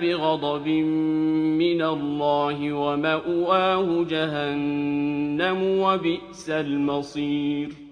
بغضب من الله ومأواه جهنم وبئس المصير.